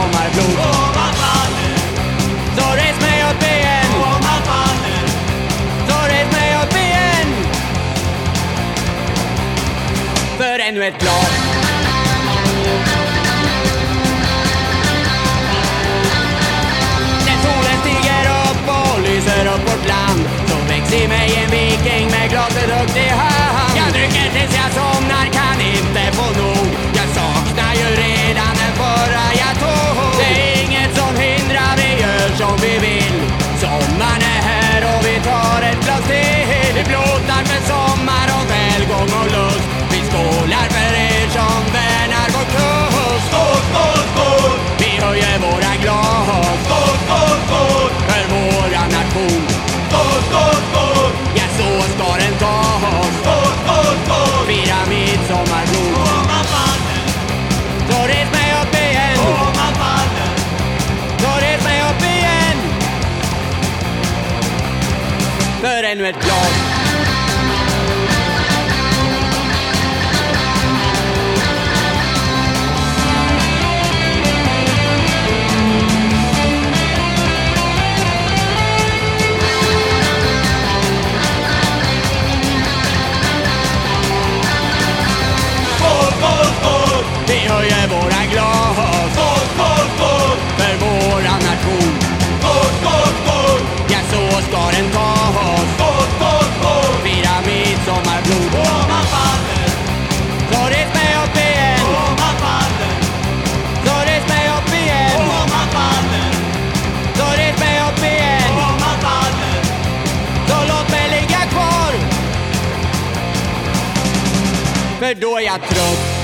sommarblod. Åh, vad faller. Så res mig upp igen. Åh, vad faller. Så res mig upp igen. För ännu ett glas. För ännu ett därför då jag